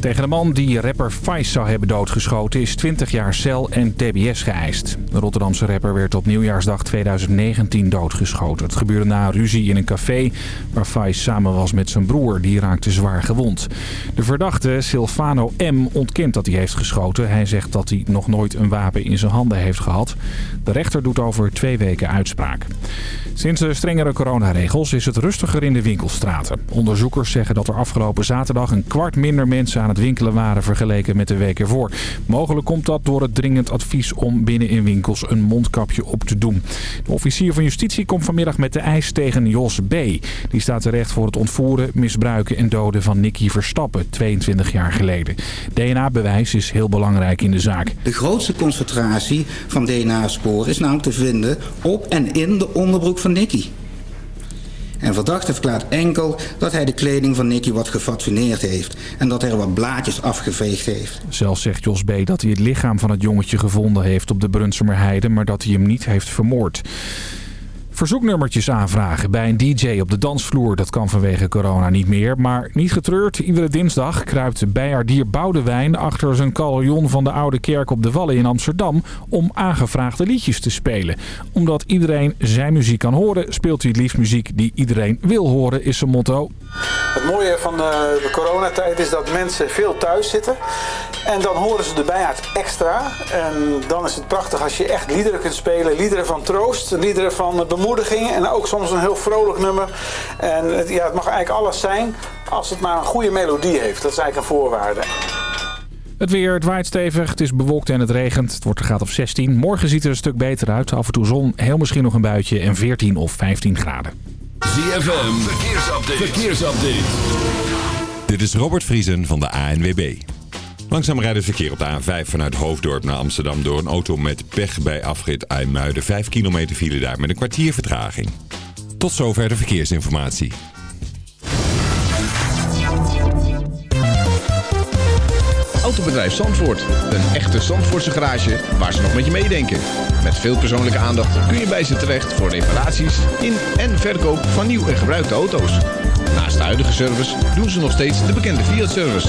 Tegen de man die rapper Vice zou hebben doodgeschoten is 20 jaar cel en tbs geëist. De Rotterdamse rapper werd op nieuwjaarsdag 2019 doodgeschoten. Het gebeurde na een ruzie in een café waar Vice samen was met zijn broer. Die raakte zwaar gewond. De verdachte Silvano M. ontkent dat hij heeft geschoten. Hij zegt dat hij nog nooit een wapen in zijn handen heeft gehad. De rechter doet over twee weken uitspraak. Sinds de strengere coronaregels is het rustiger in de winkelstraten. Onderzoekers zeggen dat er afgelopen zaterdag een kwart minder mensen aan het winkelen waren vergeleken met de week ervoor. Mogelijk komt dat door het dringend advies om binnen in winkels een mondkapje op te doen. De officier van justitie komt vanmiddag met de eis tegen Jos B. Die staat terecht voor het ontvoeren, misbruiken en doden van Nicky Verstappen 22 jaar geleden. DNA-bewijs is heel belangrijk in de zaak. De grootste concentratie van DNA-sporen is namelijk te vinden op en in de onderbroek van Nicky. En verdachte verklaart enkel dat hij de kleding van Nicky wat gefascineerd heeft. En dat hij er wat blaadjes afgeveegd heeft. Zelf zegt Jos B. dat hij het lichaam van het jongetje gevonden heeft op de Brunsumer Heide, maar dat hij hem niet heeft vermoord. Verzoeknummertjes aanvragen bij een DJ op de dansvloer. Dat kan vanwege corona niet meer. Maar niet getreurd, iedere dinsdag kruipt bijaardier Boudewijn achter zijn carillon van de Oude Kerk op de Wallen in Amsterdam om aangevraagde liedjes te spelen. Omdat iedereen zijn muziek kan horen, speelt hij het liefst muziek die iedereen wil horen, is zijn motto. Het mooie van de, coronatijd is dat mensen veel thuis zitten. En dan horen ze de bijaard extra. En dan is het prachtig als je echt liederen kunt spelen. Liederen van troost, liederen van bemoediging. En ook soms een heel vrolijk nummer. En het, ja, het mag eigenlijk alles zijn als het maar een goede melodie heeft. Dat is eigenlijk een voorwaarde. Het weer, het waait stevig, het is bewolkt en het regent. Het wordt een graad of 16. Morgen ziet er een stuk beter uit. Af en toe zon, heel misschien nog een buitje en 14 of 15 graden. ZFM, verkeersupdate. verkeersupdate. Dit is Robert Vriesen van de ANWB. Langzaam rijdt het verkeer op de A5 vanuit Hoofddorp naar Amsterdam door een auto met pech bij afrit IJmuiden. 5 kilometer file daar met een kwartier vertraging. Tot zover de verkeersinformatie. Autobedrijf Zandvoort. Een echte Zandvoortse garage waar ze nog met je meedenken. Met veel persoonlijke aandacht kun je bij ze terecht voor reparaties in en verkoop van nieuw en gebruikte auto's. Naast de huidige service doen ze nog steeds de bekende Fiat-service.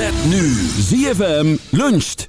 Met nu ZFM luncht.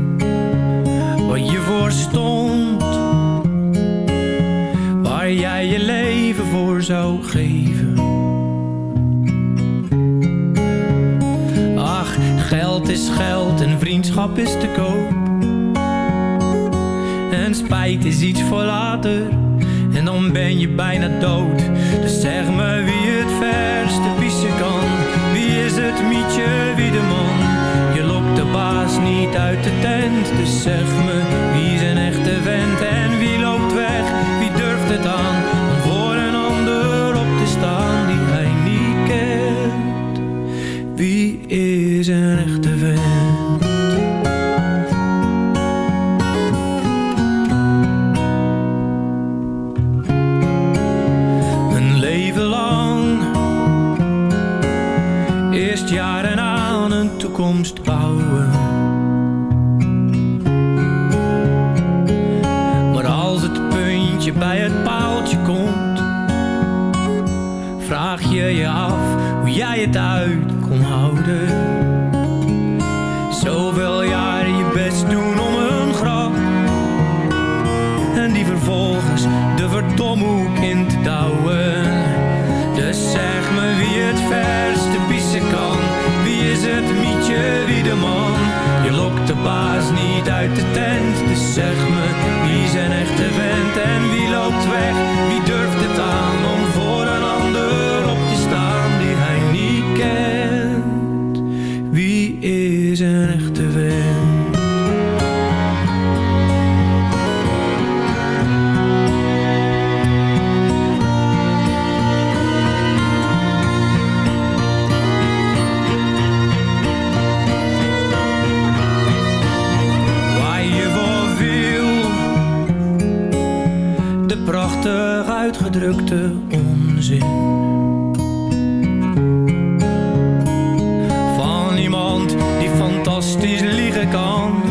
Je voor stond, waar jij je leven voor zou geven. Ach, geld is geld en vriendschap is te koop. En spijt is iets voor later, en dan ben je bijna dood. Dus zeg me wie het verste pissen kan. Wie is het mietje, wie de man? Baas niet uit de tent. Dus zeg me wie een echte vent en wie loopt weg? Wie durft het aan om voor een ander op te staan die hij niet kent? Wie is een echte vent? Een leven lang Eerst jaren aan een toekomst fantastisch liegen kan.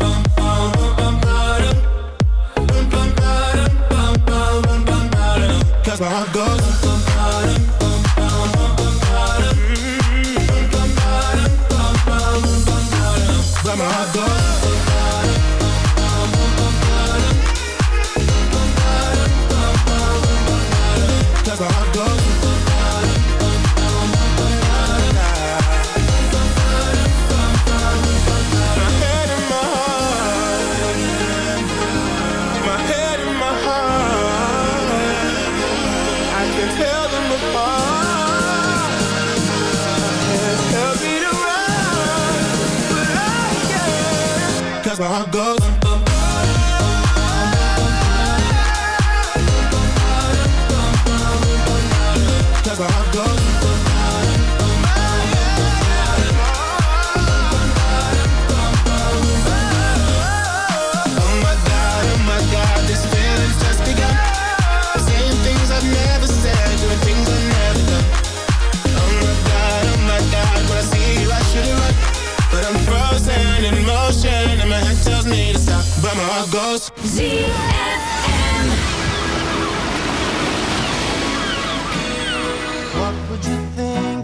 how it goes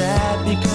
sad because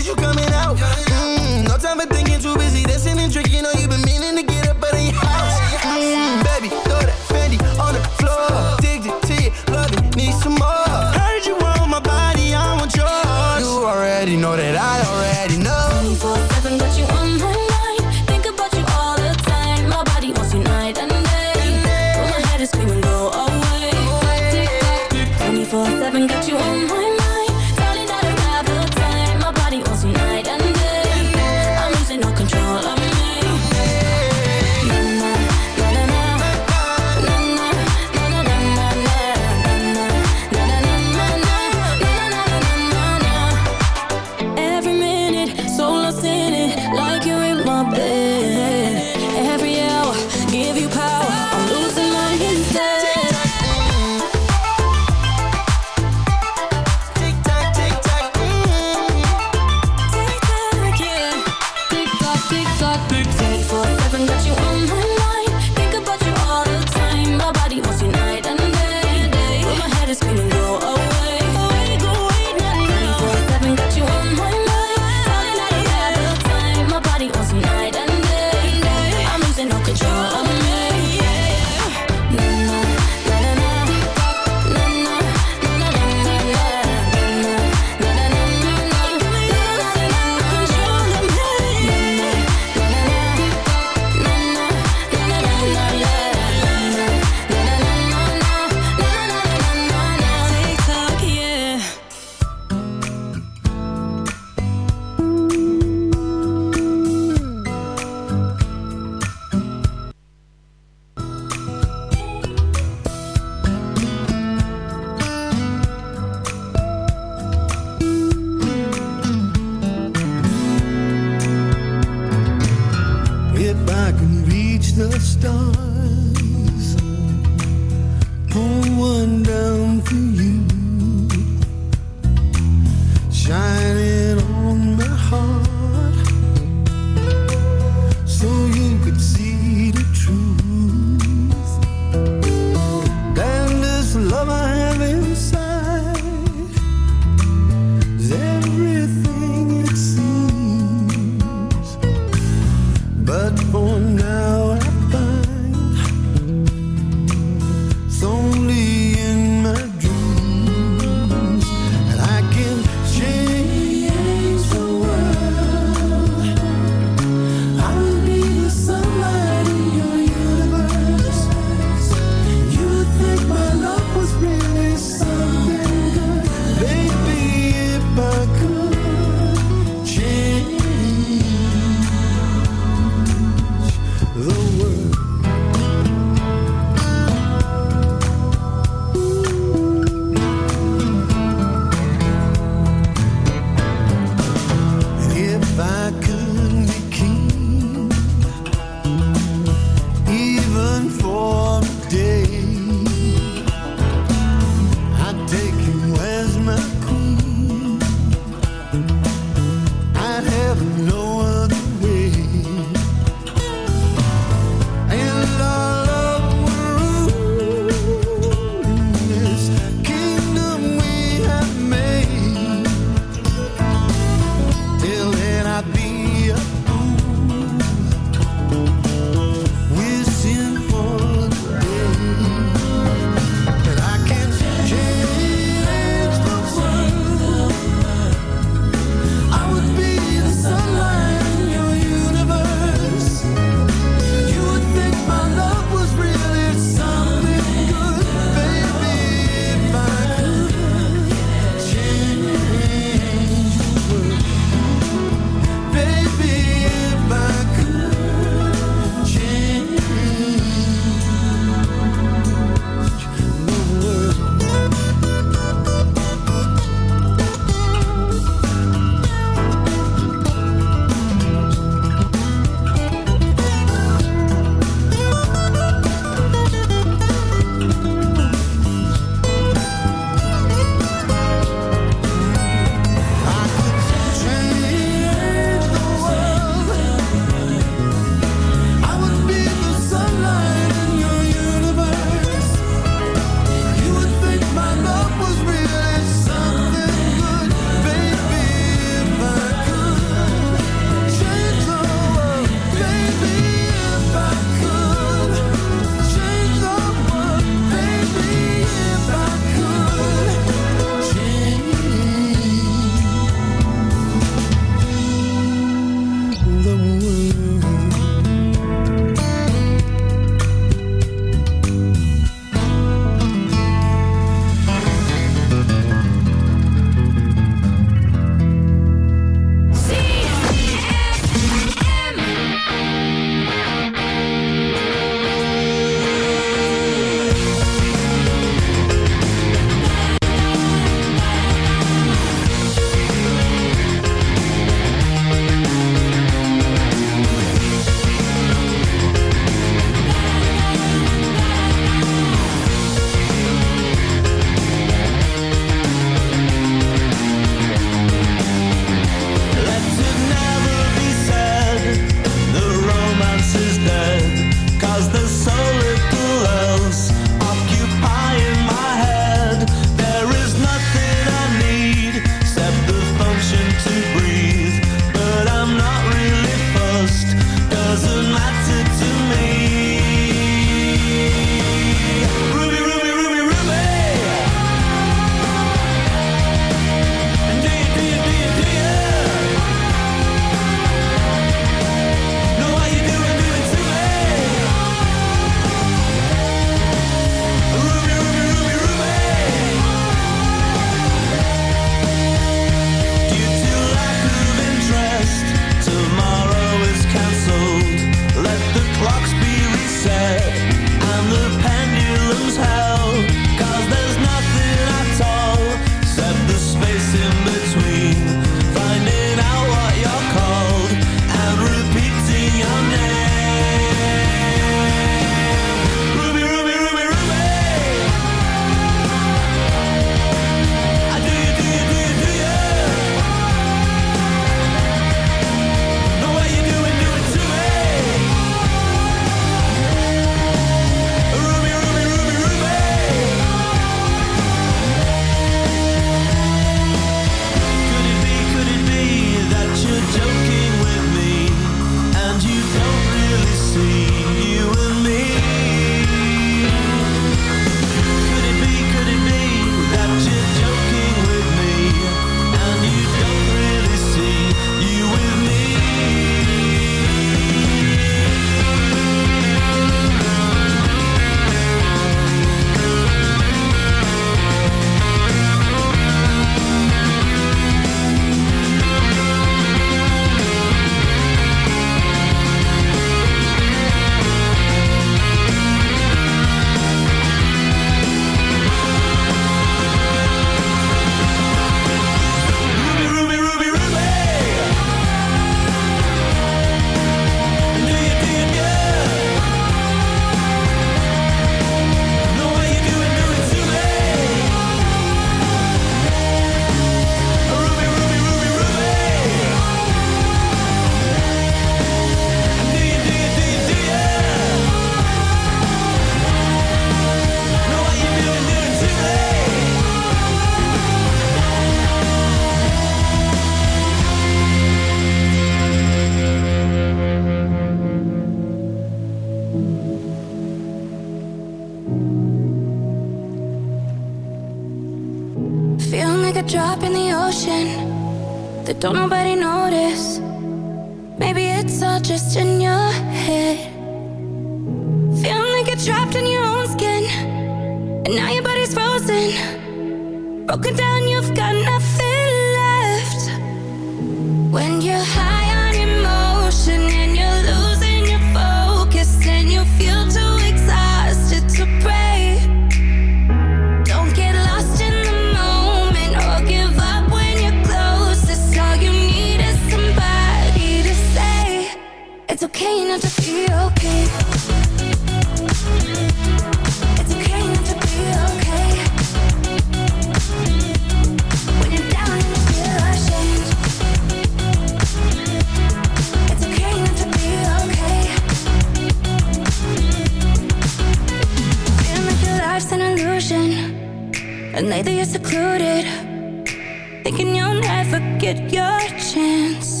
forget your chance.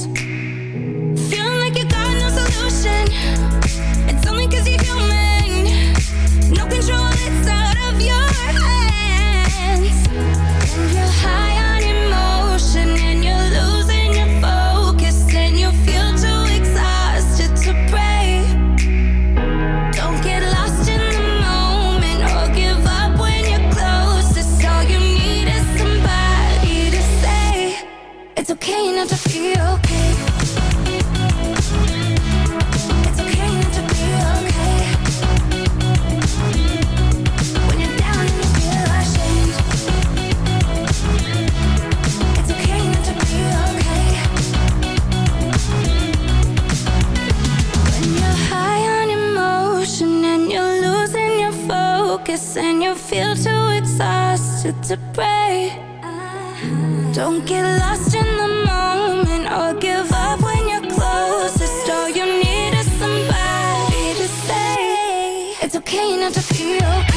and you feel too exhausted to pray. Don't get lost in the moment or give up when you're closest. All you need is somebody to say It's okay not to feel okay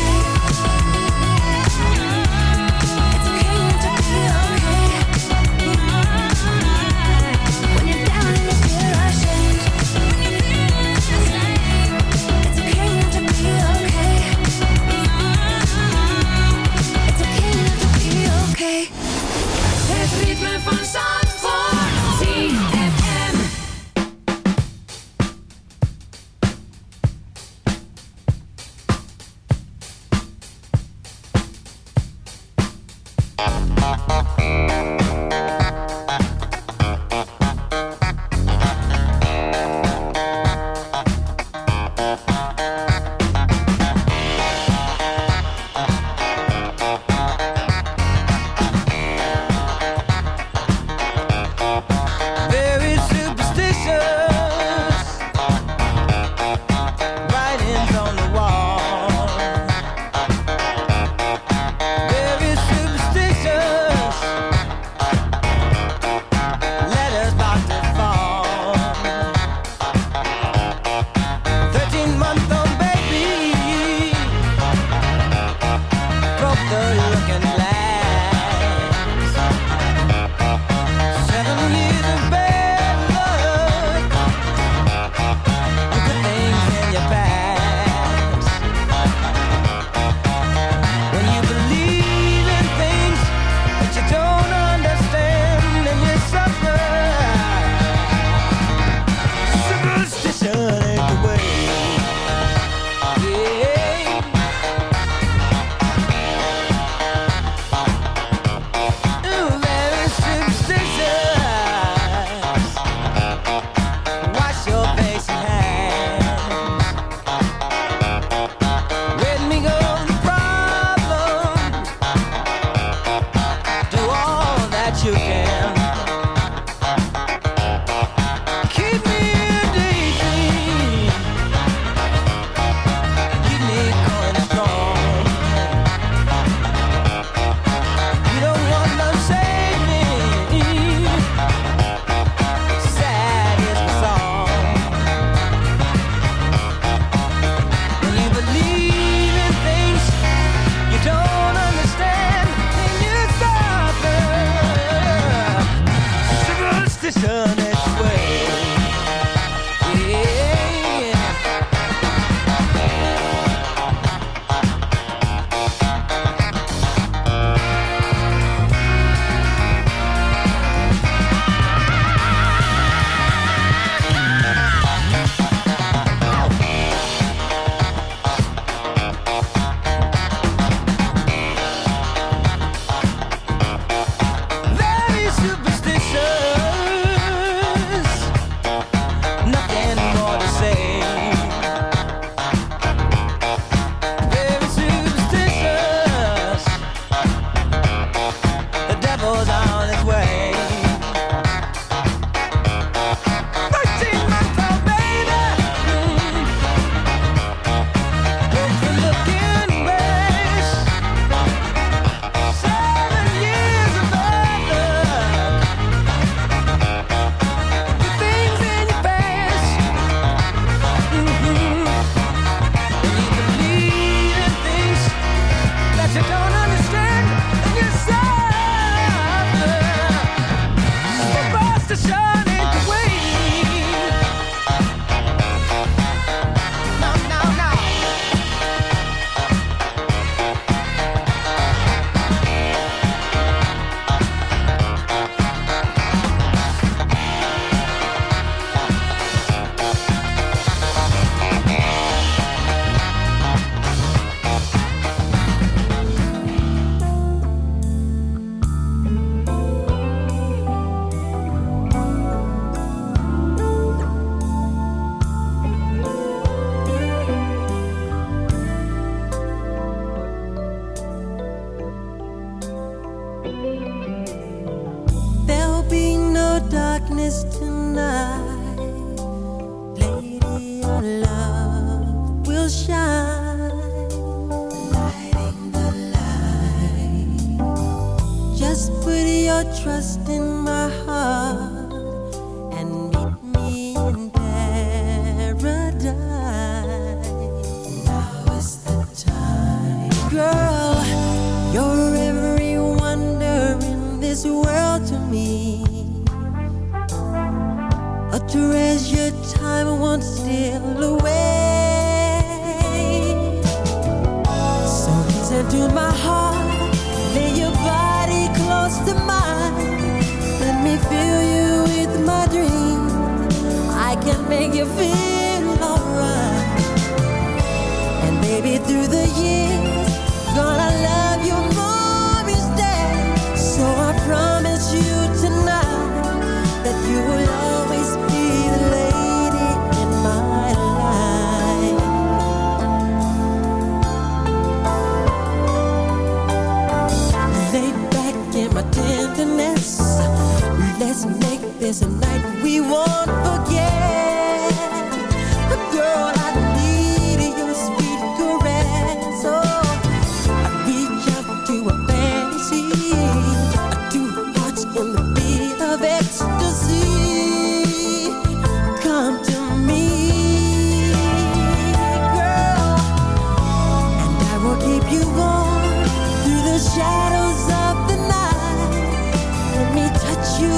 trust in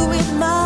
with my